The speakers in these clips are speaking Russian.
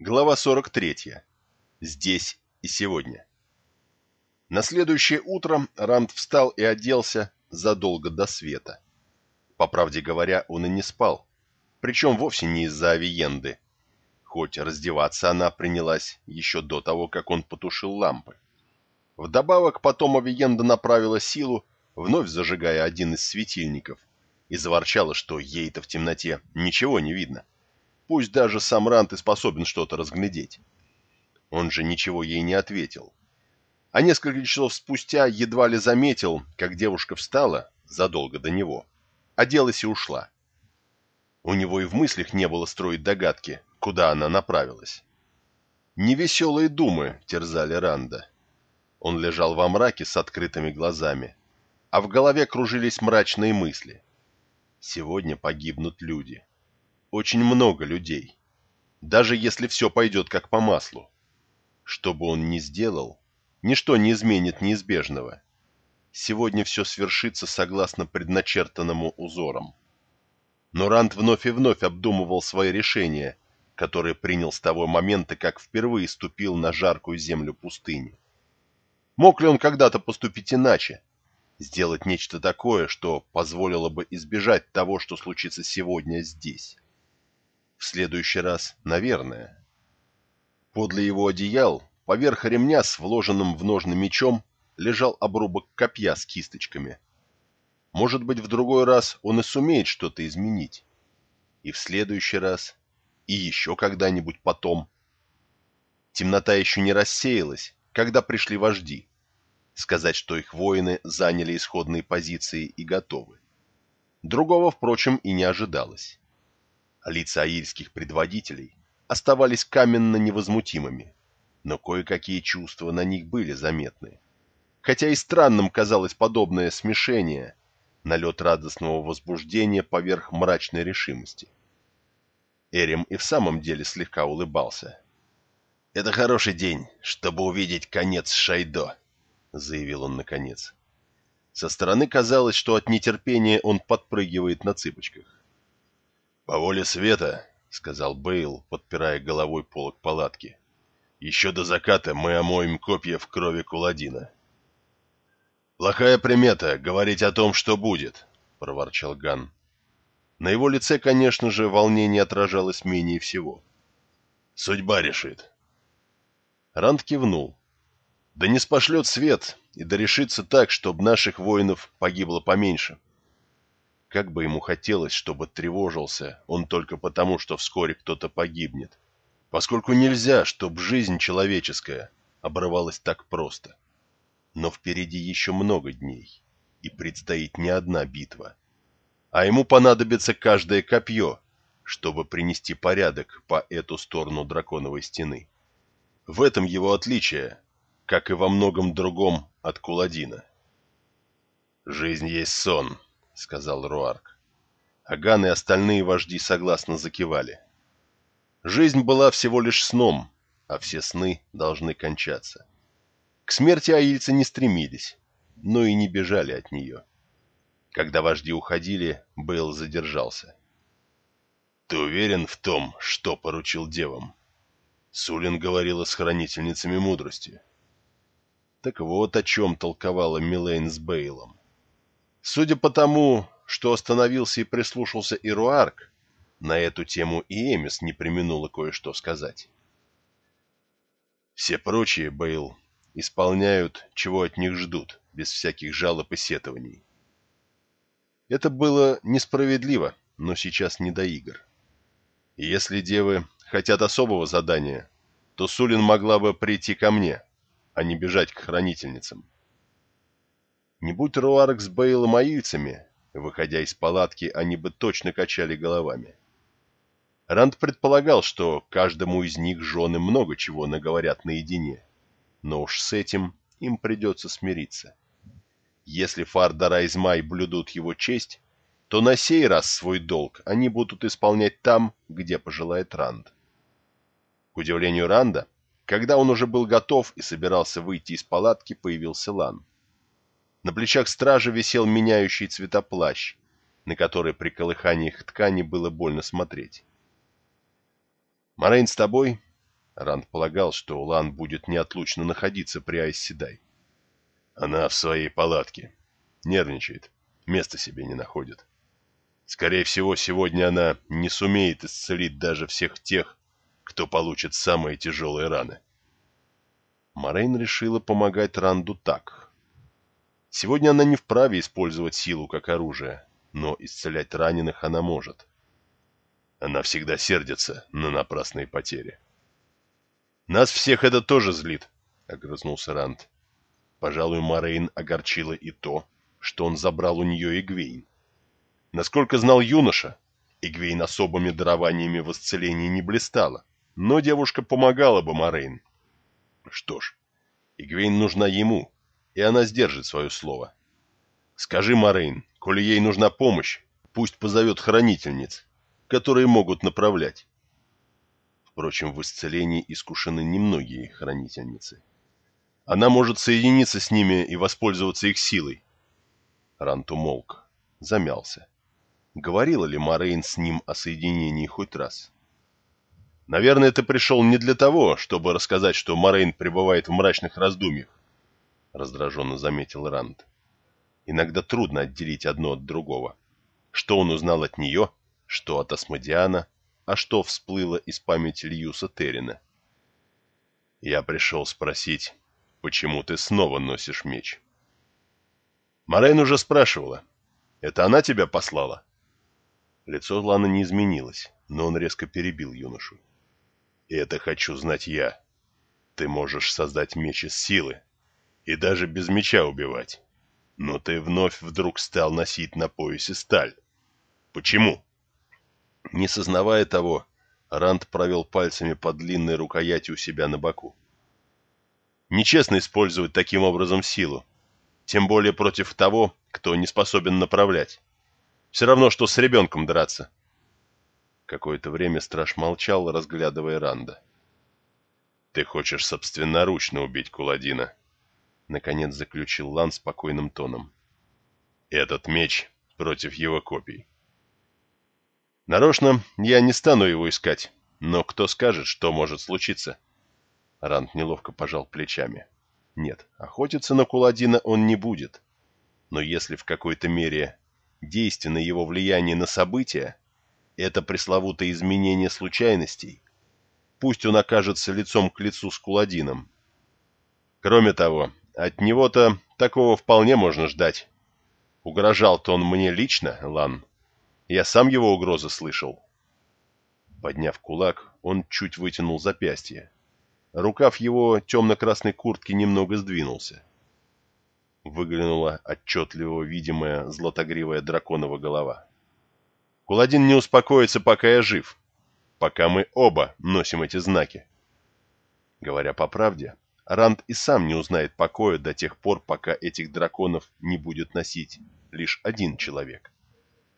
Глава 43. Здесь и сегодня. На следующее утро Ранд встал и оделся задолго до света. По правде говоря, он и не спал. Причем вовсе не из-за авиенды. Хоть раздеваться она принялась еще до того, как он потушил лампы. Вдобавок потом авиенда направила силу, вновь зажигая один из светильников, и заворчала, что ей-то в темноте ничего не видно. — Пусть даже сам Рант и способен что-то разглядеть. Он же ничего ей не ответил. А несколько часов спустя едва ли заметил, как девушка встала, задолго до него, оделась и ушла. У него и в мыслях не было строить догадки, куда она направилась. Невеселые думы терзали Ранда. Он лежал во мраке с открытыми глазами, а в голове кружились мрачные мысли. Сегодня погибнут люди очень много людей, даже если все пойдет как по маслу. Что бы он ни сделал, ничто не изменит неизбежного. Сегодня все свершится согласно предначертанному узорам. Но Рант вновь и вновь обдумывал свои решения, которые принял с того момента, как впервые ступил на жаркую землю пустыни. Мог ли он когда-то поступить иначе? Сделать нечто такое, что позволило бы избежать того, что случится сегодня здесь? В следующий раз, наверное. Подле его одеял, поверх ремня с вложенным в ножны мечом, лежал обрубок копья с кисточками. Может быть, в другой раз он и сумеет что-то изменить. И в следующий раз, и еще когда-нибудь потом. Темнота еще не рассеялась, когда пришли вожди. Сказать, что их воины заняли исходные позиции и готовы. Другого, впрочем, и не ожидалось. Лица аильских предводителей оставались каменно невозмутимыми, но кое-какие чувства на них были заметны. Хотя и странным казалось подобное смешение, налет радостного возбуждения поверх мрачной решимости. Эрим и в самом деле слегка улыбался. «Это хороший день, чтобы увидеть конец Шайдо», — заявил он наконец. Со стороны казалось, что от нетерпения он подпрыгивает на цыпочках. «По воле света», — сказал Бейл, подпирая головой полок палатки, — «еще до заката мы омоем копья в крови Куладина». «Плохая примета — говорить о том, что будет», — проворчал Ган. На его лице, конечно же, волнение отражалось менее всего. «Судьба решит». Ранд кивнул. «Да не спошлет свет, и да решится так, чтобы наших воинов погибло поменьше». Как бы ему хотелось, чтобы тревожился он только потому, что вскоре кто-то погибнет. Поскольку нельзя, чтобы жизнь человеческая обрывалась так просто. Но впереди еще много дней, и предстоит не одна битва. А ему понадобится каждое копье, чтобы принести порядок по эту сторону драконовой стены. В этом его отличие, как и во многом другом от Куладина. «Жизнь есть сон», — сказал Руарк. Аган и остальные вожди согласно закивали. Жизнь была всего лишь сном, а все сны должны кончаться. К смерти аильцы не стремились, но и не бежали от нее. Когда вожди уходили, Бейл задержался. «Ты уверен в том, что поручил девам?» Сулин говорила с хранительницами мудрости. Так вот о чем толковала Милейн с Бейлом. Судя по тому, что остановился и прислушался Ируарк, на эту тему и Эмис не применула кое-что сказать. Все прочие, Бейл, исполняют, чего от них ждут, без всяких жалоб и сетований. Это было несправедливо, но сейчас не до игр. И если девы хотят особого задания, то Сулин могла бы прийти ко мне, а не бежать к хранительницам. Не будь Руарк с Бейлом аильцами, выходя из палатки, они бы точно качали головами. Ранд предполагал, что каждому из них жены много чего наговорят наедине, но уж с этим им придется смириться. Если Фардара и Змай блюдут его честь, то на сей раз свой долг они будут исполнять там, где пожелает Ранд. К удивлению Ранда, когда он уже был готов и собирался выйти из палатки, появился Лан. На плечах стража висел меняющий цвета плащ, на который при колыханиях ткани было больно смотреть. «Морейн с тобой?» Ранд полагал, что Улан будет неотлучно находиться при Айсседай. Она в своей палатке. Нервничает. Места себе не находит. Скорее всего, сегодня она не сумеет исцелить даже всех тех, кто получит самые тяжелые раны. Морейн решила помогать Ранду так. Сегодня она не вправе использовать силу как оружие, но исцелять раненых она может. Она всегда сердится на напрасные потери. «Нас всех это тоже злит», — огрызнулся Ранд. Пожалуй, Морейн огорчило и то, что он забрал у нее Игвейн. Насколько знал юноша, Эгвейн особыми дарованиями в исцелении не блистала, но девушка помогала бы Морейн. Что ж, Эгвейн нужна ему, и она сдержит свое слово. Скажи, Морейн, коли ей нужна помощь, пусть позовет хранительниц, которые могут направлять. Впрочем, в исцелении искушены немногие хранительницы. Она может соединиться с ними и воспользоваться их силой. Рант умолк, замялся. Говорила ли Морейн с ним о соединении хоть раз? «Наверное, ты пришел не для того, чтобы рассказать, что Морейн пребывает в мрачных раздумьях», — раздраженно заметил Ранд. «Иногда трудно отделить одно от другого. Что он узнал от нее, что от Асмодиана, а что всплыло из памяти Льюса Террина. Я пришел спросить, почему ты снова носишь меч. Морейн уже спрашивала. Это она тебя послала? Лицо Лана не изменилось, но он резко перебил юношу. И это хочу знать я. Ты можешь создать меч из силы и даже без меча убивать. Но ты вновь вдруг стал носить на поясе сталь. Почему? Не сознавая того, Ранд провел пальцами по длинной рукояти у себя на боку. Нечестно использовать таким образом силу, тем более против того, кто не способен направлять. Все равно, что с ребенком драться. Какое-то время страж молчал, разглядывая Ранда. «Ты хочешь собственноручно убить Куладина?» Наконец заключил Лан спокойным тоном. «Этот меч против его копий. Нарочно я не стану его искать, но кто скажет, что может случиться? Рант неловко пожал плечами. Нет, охотиться на Куладина он не будет. Но если в какой-то мере действенно его влияние на события, это пресловутое изменение случайностей, пусть он окажется лицом к лицу с Куладином. Кроме того, от него-то такого вполне можно ждать. Угрожал-то он мне лично, Лан. Я сам его угрозы слышал. Подняв кулак, он чуть вытянул запястье. Рукав его темно-красной куртки немного сдвинулся. Выглянула отчетливо видимая златогривая драконова голова. Куладин не успокоится, пока я жив, пока мы оба носим эти знаки. Говоря по правде, Ранд и сам не узнает покоя до тех пор, пока этих драконов не будет носить лишь один человек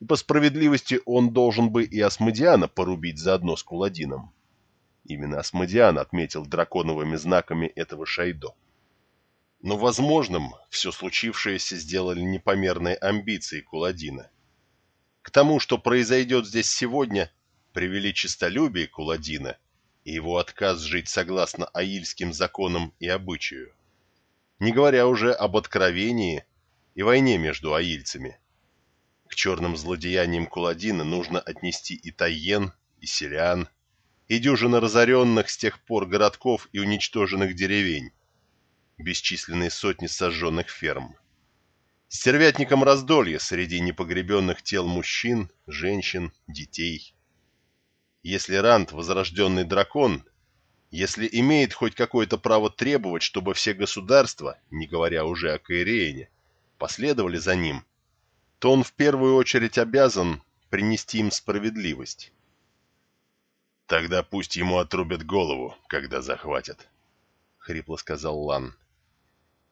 и по справедливости он должен бы и Асмодиана порубить заодно с Куладином. Именно Асмодиан отметил драконовыми знаками этого Шайдо. Но возможным все случившееся сделали непомерные амбиции Куладина. К тому, что произойдет здесь сегодня, привели честолюбие Куладина и его отказ жить согласно аильским законам и обычаю, не говоря уже об откровении и войне между аильцами. К черным злодеяниям Куладина нужно отнести и Тайен, и Селян, и дюжины разоренных с тех пор городков и уничтоженных деревень, бесчисленные сотни сожженных ферм. Стервятником раздолье среди непогребенных тел мужчин, женщин, детей. Если Рант, возрожденный дракон, если имеет хоть какое-то право требовать, чтобы все государства, не говоря уже о Каирене, последовали за ним – то он в первую очередь обязан принести им справедливость. «Тогда пусть ему отрубят голову, когда захватят», — хрипло сказал Лан.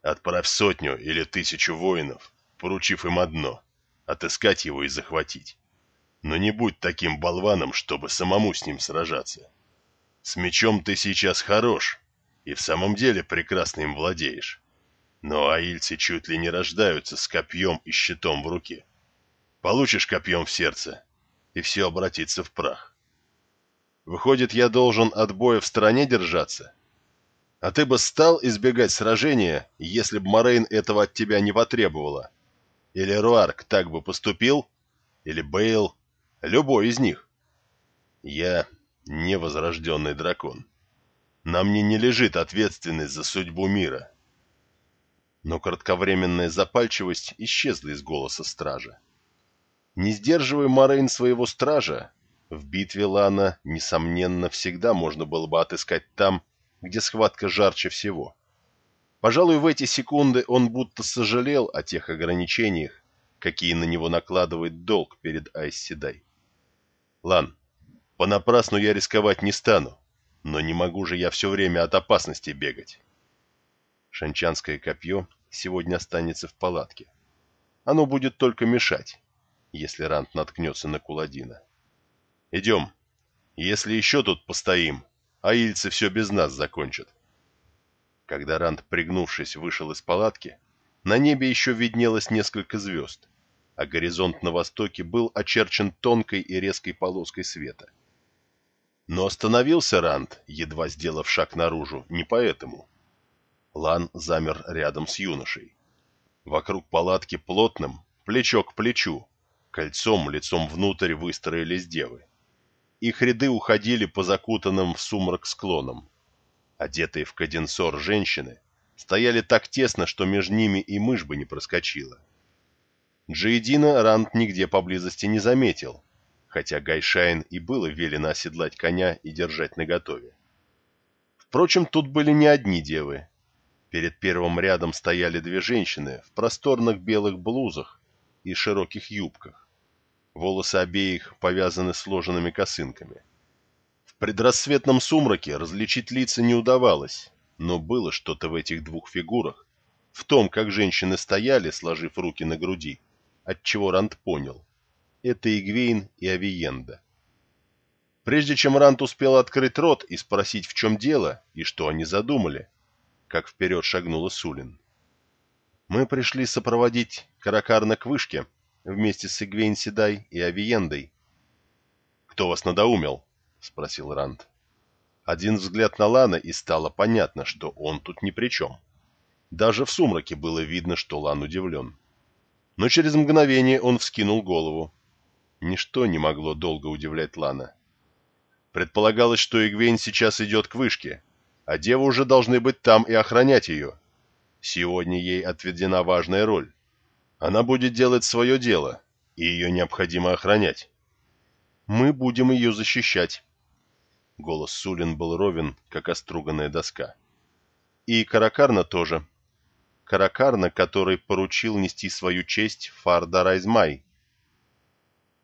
«Отправь сотню или тысячу воинов, поручив им одно — отыскать его и захватить. Но не будь таким болваном, чтобы самому с ним сражаться. С мечом ты сейчас хорош и в самом деле прекрасно им владеешь. Но аильцы чуть ли не рождаются с копьем и щитом в руке. Получишь копьем в сердце, и все обратится в прах. Выходит, я должен от боя в стороне держаться? А ты бы стал избегать сражения, если бы Морейн этого от тебя не потребовала? Или Руарк так бы поступил? Или Бейл? Любой из них. Я невозрожденный дракон. На мне не лежит ответственность за судьбу мира. Но кратковременная запальчивость исчезла из голоса стража. Не сдерживая Морейн своего стража, в битве Лана, несомненно, всегда можно было бы отыскать там, где схватка жарче всего. Пожалуй, в эти секунды он будто сожалел о тех ограничениях, какие на него накладывает долг перед Айсседай. Лан, понапрасну я рисковать не стану, но не могу же я все время от опасности бегать. Шанчанское копье сегодня останется в палатке. Оно будет только мешать, если Рант наткнется на Куладина. Идем. Если еще тут постоим, аильцы все без нас закончат. Когда Ранд, пригнувшись, вышел из палатки, на небе еще виднелось несколько звезд, а горизонт на востоке был очерчен тонкой и резкой полоской света. Но остановился Ранд, едва сделав шаг наружу, не поэтому. Лан замер рядом с юношей. Вокруг палатки плотным, плечо к плечу, кольцом лицом внутрь выстроились девы. Их ряды уходили по закутанным в сумрак склонам. Одетые в каденсор женщины стояли так тесно, что между ними и мышь бы не проскочила. Джейдина Ранд нигде поблизости не заметил, хотя Гайшайн и было велено оседлать коня и держать наготове. Впрочем, тут были не одни девы. Перед первым рядом стояли две женщины в просторных белых блузах и широких юбках. Волосы обеих повязаны сложенными косынками. В предрассветном сумраке различить лица не удавалось, но было что-то в этих двух фигурах, в том, как женщины стояли, сложив руки на груди, отчего Ранд понял. Это Игвейн и Авиенда. Прежде чем Рант успел открыть рот и спросить, в чем дело и что они задумали, как вперед шагнула Сулин. «Мы пришли сопроводить Каракарна к вышке», вместе с Игвейн Седай и Авиендой. «Кто вас надоумел?» — спросил Ранд. Один взгляд на Лана, и стало понятно, что он тут ни при чем. Даже в сумраке было видно, что Лан удивлен. Но через мгновение он вскинул голову. Ничто не могло долго удивлять Лана. Предполагалось, что Игвейн сейчас идет к вышке, а девы уже должны быть там и охранять ее. Сегодня ей отведена важная роль. Она будет делать свое дело, и ее необходимо охранять. Мы будем ее защищать. Голос Сулин был ровен, как оструганная доска. И Каракарна тоже. Каракарна, который поручил нести свою честь Фарда Райзмай.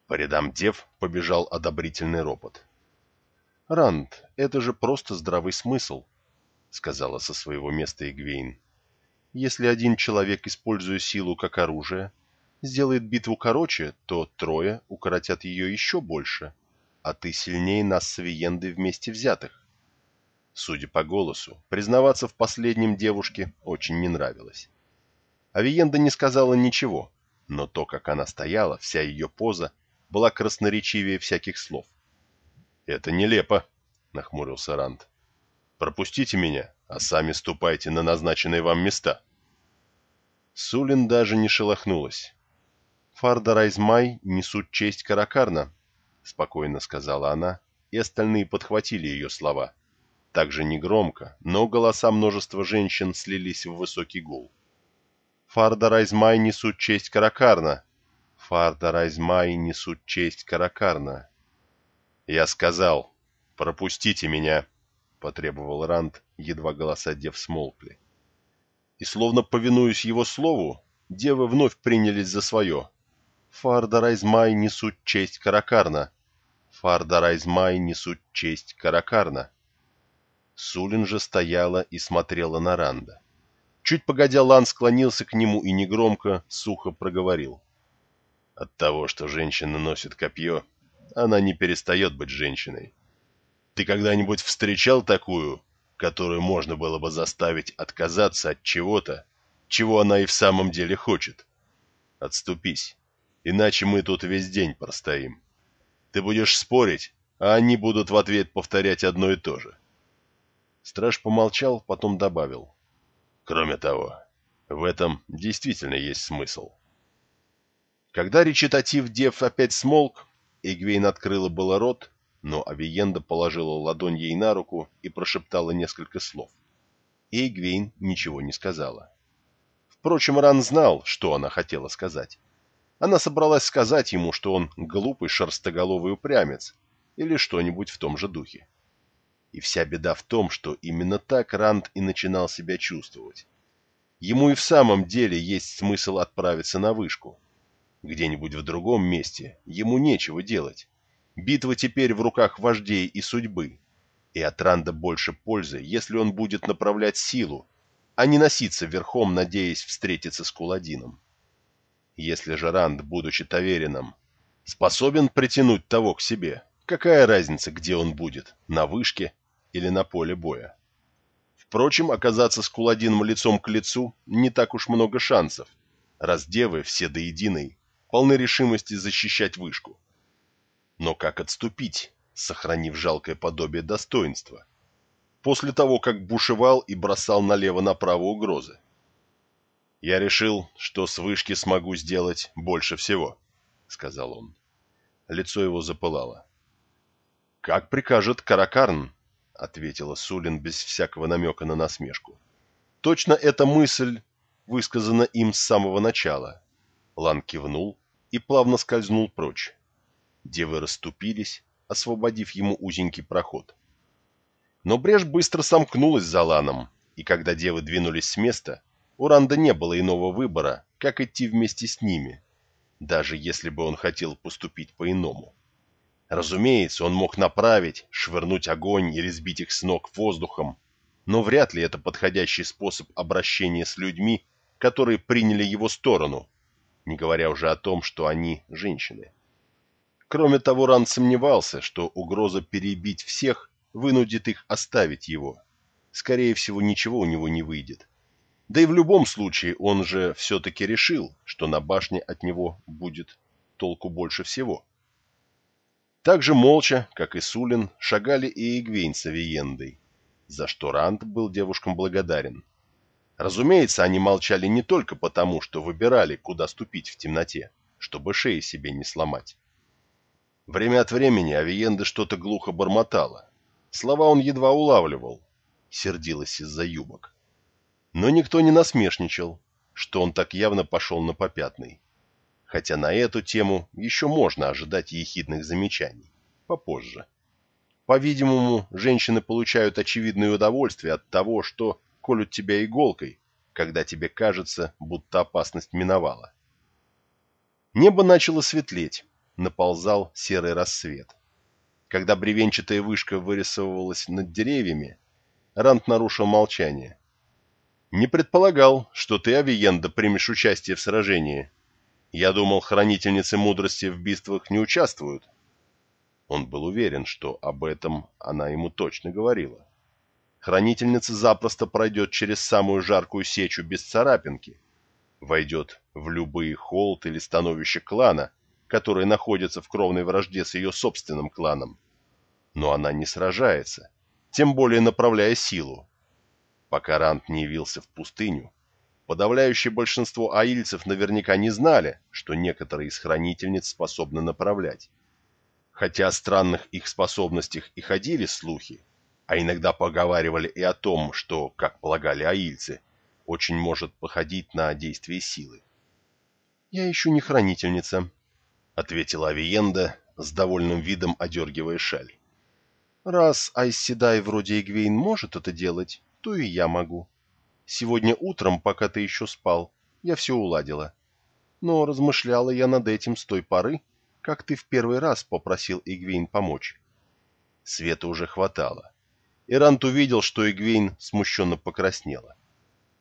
По рядам дев побежал одобрительный ропот. «Ранд, это же просто здравый смысл», — сказала со своего места Игвейн. Если один человек, используя силу как оружие, сделает битву короче, то трое укоротят ее еще больше, а ты сильнее нас с Авиендой вместе взятых. Судя по голосу, признаваться в последнем девушке очень не нравилось. Авиенда не сказала ничего, но то, как она стояла, вся ее поза, была красноречивее всяких слов. «Это нелепо», — нахмурился Ранд. «Пропустите меня, а сами ступайте на назначенные вам места». Сулин даже не шелохнулась. «Фарда Райзмай несут честь Каракарна», — спокойно сказала она, и остальные подхватили ее слова. Также негромко, но голоса множества женщин слились в высокий гул. «Фарда Райзмай несут честь Каракарна! Фарда Райзмай несут честь Каракарна!» «Я сказал, пропустите меня!» — потребовал Ранд, едва голоса дев смолкли и, словно повинуясь его слову, девы вновь принялись за свое. Фардарайзмай несут честь Каракарна. Фардарайзмай несут честь Каракарна. Сулин же стояла и смотрела на Ранда. Чуть погодя, Лан склонился к нему и негромко, сухо проговорил. От того, что женщина носит копье, она не перестает быть женщиной. Ты когда-нибудь встречал такую, которую можно было бы заставить отказаться от чего-то, чего она и в самом деле хочет. Отступись, иначе мы тут весь день простоим. Ты будешь спорить, а они будут в ответ повторять одно и то же. Страж помолчал, потом добавил. Кроме того, в этом действительно есть смысл. Когда речитатив дев опять смолк, Эгвейн открыла было рот, но Авиенда положила ладонь ей на руку и прошептала несколько слов. И ничего не сказала. Впрочем, Ран знал, что она хотела сказать. Она собралась сказать ему, что он глупый шерстоголовый упрямец, или что-нибудь в том же духе. И вся беда в том, что именно так Ранд и начинал себя чувствовать. Ему и в самом деле есть смысл отправиться на вышку. Где-нибудь в другом месте ему нечего делать. Битва теперь в руках вождей и судьбы. И от Ранда больше пользы, если он будет направлять силу, а не носиться верхом, надеясь встретиться с Куладином. Если же Ранд, будучи таверином, способен притянуть того к себе, какая разница, где он будет, на вышке или на поле боя? Впрочем, оказаться с Куладином лицом к лицу не так уж много шансов, раз девы все до единой полны решимости защищать вышку. Но как отступить, сохранив жалкое подобие достоинства, после того, как бушевал и бросал налево-направо угрозы? «Я решил, что с вышки смогу сделать больше всего», — сказал он. Лицо его запылало. «Как прикажет Каракарн», — ответила Сулин без всякого намека на насмешку. «Точно эта мысль высказана им с самого начала». Лан кивнул и плавно скользнул прочь. Девы расступились, освободив ему узенький проход. Но брешь быстро сомкнулась за Ланом, и когда девы двинулись с места, у Ранда не было иного выбора, как идти вместе с ними, даже если бы он хотел поступить по-иному. Разумеется, он мог направить, швырнуть огонь или сбить их с ног воздухом, но вряд ли это подходящий способ обращения с людьми, которые приняли его сторону, не говоря уже о том, что они женщины. Кроме того, Ранд сомневался, что угроза перебить всех вынудит их оставить его. Скорее всего, ничего у него не выйдет. Да и в любом случае он же все-таки решил, что на башне от него будет толку больше всего. Так же молча, как и Сулин, шагали и Игвейн с Авиендой, за что Ранд был девушкам благодарен. Разумеется, они молчали не только потому, что выбирали, куда ступить в темноте, чтобы шеи себе не сломать. Время от времени Авиенда что-то глухо бормотала. Слова он едва улавливал, сердилась из-за юбок. Но никто не насмешничал, что он так явно пошел на попятный. Хотя на эту тему еще можно ожидать ехидных замечаний. Попозже. По-видимому, женщины получают очевидное удовольствие от того, что колют тебя иголкой, когда тебе кажется, будто опасность миновала. Небо начало светлеть, наползал серый рассвет. Когда бревенчатая вышка вырисовывалась над деревьями, Рант нарушил молчание. Не предполагал, что ты, Авиенда, примешь участие в сражении. Я думал, хранительницы мудрости в битвах не участвуют. Он был уверен, что об этом она ему точно говорила. Хранительница запросто пройдет через самую жаркую сечу без царапинки, войдет в любые холд или становище клана, которые находятся в кровной вражде с ее собственным кланом. Но она не сражается, тем более направляя силу, Пока Рант не явился в пустыню, подавляющее большинство аильцев наверняка не знали, что некоторые из хранительниц способны направлять. Хотя о странных их способностях и ходили слухи, а иногда поговаривали и о том, что, как полагали аильцы, очень может походить на действие силы. «Я еще не хранительница», — ответила Авиенда с довольным видом одергивая шаль. «Раз Айсседай вроде Игвейн может это делать, то и я могу. Сегодня утром, пока ты еще спал, я все уладила. Но размышляла я над этим с той поры, как ты в первый раз попросил Игвейн помочь. Света уже хватало. Ирант увидел, что Игвейн смущенно покраснела.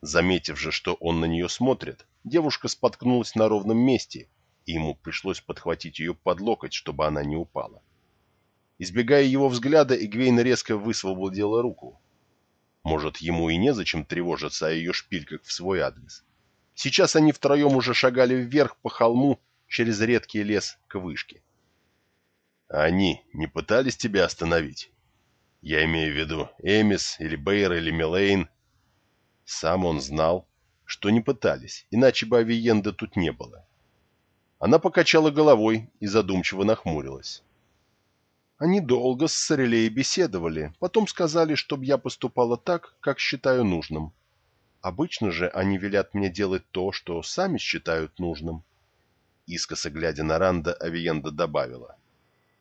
Заметив же, что он на нее смотрит, девушка споткнулась на ровном месте, и ему пришлось подхватить ее под локоть, чтобы она не упала. Избегая его взгляда, Игвейн резко высвободила руку, может, ему и незачем тревожиться о ее шпильках в свой адрес. Сейчас они втроем уже шагали вверх по холму через редкий лес к вышке. Они не пытались тебя остановить? Я имею в виду Эмис или Бейер или Милейн. Сам он знал, что не пытались, иначе бы Авиенда тут не было. Она покачала головой и задумчиво нахмурилась. Они долго с Сорелей беседовали, потом сказали, чтобы я поступала так, как считаю нужным. Обычно же они велят мне делать то, что сами считают нужным. Искоса глядя на Ранда, Авиенда добавила.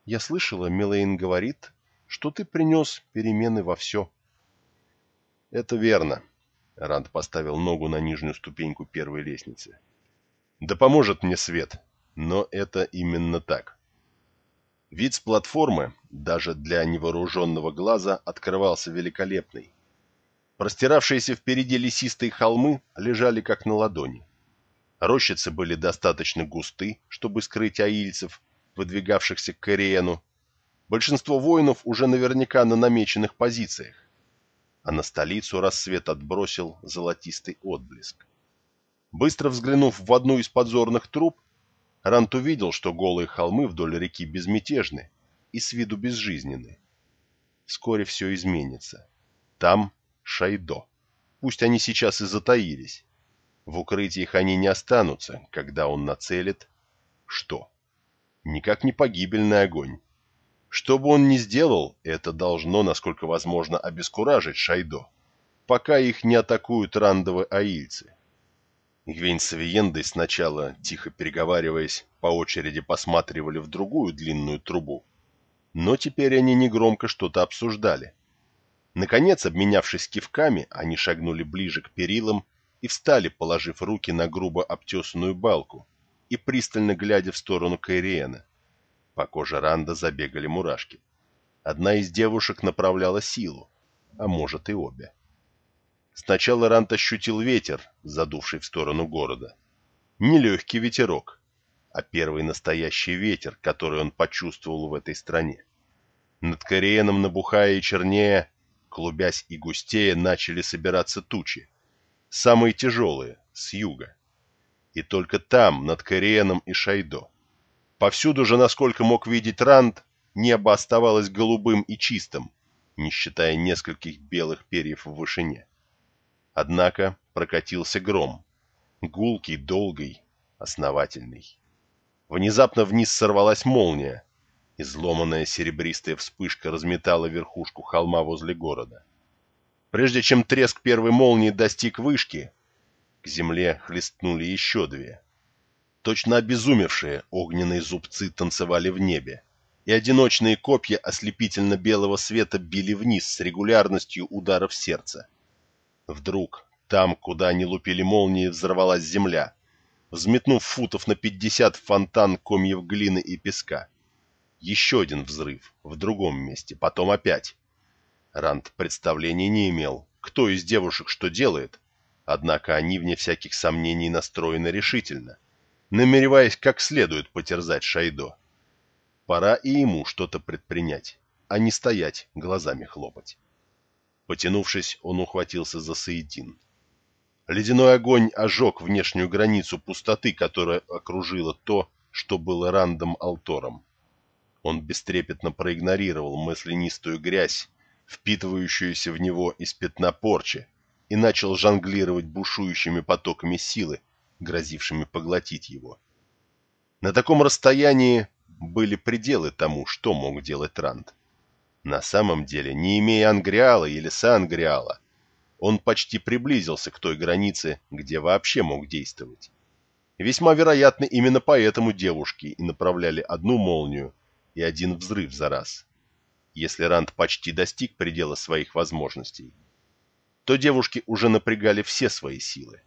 Я слышала, Милейн говорит, что ты принес перемены во все. Это верно. Ранд поставил ногу на нижнюю ступеньку первой лестницы. Да поможет мне свет, но это именно так. Вид с платформы, даже для невооруженного глаза, открывался великолепный. Простиравшиеся впереди лесистые холмы лежали как на ладони. Рощицы были достаточно густы, чтобы скрыть аильцев, выдвигавшихся к Кориену. Большинство воинов уже наверняка на намеченных позициях. А на столицу рассвет отбросил золотистый отблеск. Быстро взглянув в одну из подзорных труб, Рант увидел, что голые холмы вдоль реки безмятежны и с виду безжизненны. Вскоре все изменится. Там Шайдо. Пусть они сейчас и затаились. В укрытиях они не останутся, когда он нацелит... Что? Никак не погибельный огонь. Что бы он ни сделал, это должно, насколько возможно, обескуражить Шайдо, пока их не атакуют рандовые аильцы. Гвень с Авиендой сначала, тихо переговариваясь, по очереди посматривали в другую длинную трубу. Но теперь они негромко что-то обсуждали. Наконец, обменявшись кивками, они шагнули ближе к перилам и встали, положив руки на грубо обтесанную балку и пристально глядя в сторону Кайриена. По коже Ранда забегали мурашки. Одна из девушек направляла силу, а может и обе. Сначала Рант ощутил ветер, задувший в сторону города. Не легкий ветерок, а первый настоящий ветер, который он почувствовал в этой стране. Над Кориеном, набухая и чернее, клубясь и густее, начали собираться тучи. Самые тяжелые, с юга. И только там, над Кориеном и Шайдо. Повсюду же, насколько мог видеть Ранд, небо оставалось голубым и чистым, не считая нескольких белых перьев в вышине. Однако прокатился гром. Гулкий, долгий, основательный. Внезапно вниз сорвалась молния. Изломанная серебристая вспышка разметала верхушку холма возле города. Прежде чем треск первой молнии достиг вышки, к земле хлестнули еще две. Точно обезумевшие огненные зубцы танцевали в небе, и одиночные копья ослепительно-белого света били вниз с регулярностью ударов сердца. Вдруг, там, куда они лупили молнии, взорвалась земля, взметнув футов на пятьдесят фонтан комьев глины и песка. Еще один взрыв, в другом месте, потом опять. Ранд представления не имел, кто из девушек что делает, однако они, вне всяких сомнений, настроены решительно, намереваясь как следует потерзать Шайдо. Пора и ему что-то предпринять, а не стоять, глазами хлопать. Потянувшись, он ухватился за Саидин. Ледяной огонь ожег внешнюю границу пустоты, которая окружила то, что было Рандом Алтором. Он бестрепетно проигнорировал маслянистую грязь, впитывающуюся в него из пятна порчи, и начал жонглировать бушующими потоками силы, грозившими поглотить его. На таком расстоянии были пределы тому, что мог делать Ранд. На самом деле, не имея ангриала или сангриала, он почти приблизился к той границе, где вообще мог действовать. Весьма вероятно, именно поэтому девушки и направляли одну молнию и один взрыв за раз. Если Ранд почти достиг предела своих возможностей, то девушки уже напрягали все свои силы.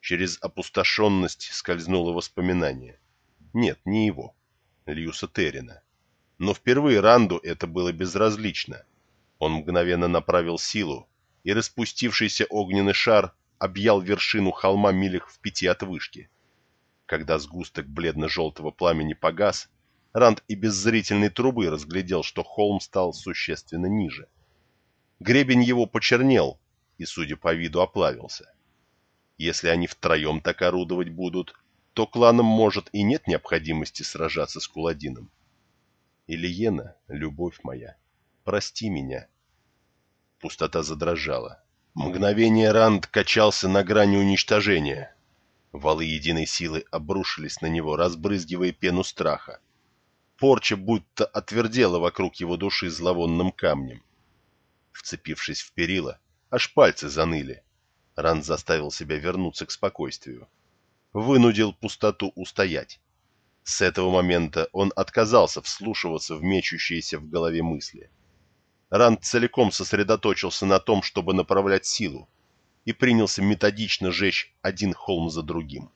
Через опустошенность скользнуло воспоминание. Нет, не его, Льюса Террина. Но впервые Ранду это было безразлично. Он мгновенно направил силу, и распустившийся огненный шар объял вершину холма милях в пяти от вышки. Когда сгусток бледно-желтого пламени погас, Ранд и без зрительной трубы разглядел, что холм стал существенно ниже. Гребень его почернел и, судя по виду, оплавился. Если они втроем так орудовать будут, то кланам, может, и нет необходимости сражаться с Куладином. Ильена, любовь моя, прости меня. Пустота задрожала. Мгновение Ранд качался на грани уничтожения. Валы единой силы обрушились на него, разбрызгивая пену страха. Порча будто отвердела вокруг его души зловонным камнем. Вцепившись в перила, аж пальцы заныли. Ранд заставил себя вернуться к спокойствию. Вынудил пустоту устоять. С этого момента он отказался вслушиваться в мечущиеся в голове мысли. Ранд целиком сосредоточился на том, чтобы направлять силу, и принялся методично жечь один холм за другим.